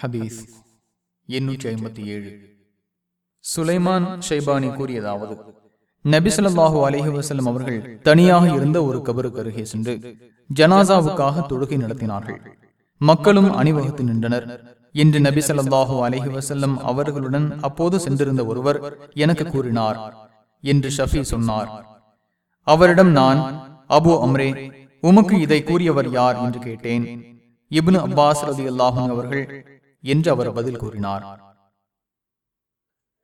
ஹபீஸ் எண்ணூற்றி ஐம்பத்தி ஏழு. சுலைமான் ஷைபானி கூறியதாவது நபிசல்லாஹூ அலஹி வசலம் அவர்கள் தனியாக இருந்த ஒரு கபருக்கு அருகே சென்று ஜனாசாவுக்காக தொழுகை நடத்தினார்கள். மக்களும் அணிவகுத்து நின்றனர். இன்று நபி ஸல்லல்லாஹு அலைஹி வஸல்லம் அவர்களுடன் அப்போது சென்றிருந்த ஒருவர் எனக்கு கூறினார் என்று ஷஃபி சொன்னார். அவரிடம் நான் அபு அம்ரே உமக்கு இதை கூறியவர் யார்? என்று கேட்டேன். இபின் அப்பாஸ் ரதி அவர்கள் என்று அவர் பதில் கூறினார்.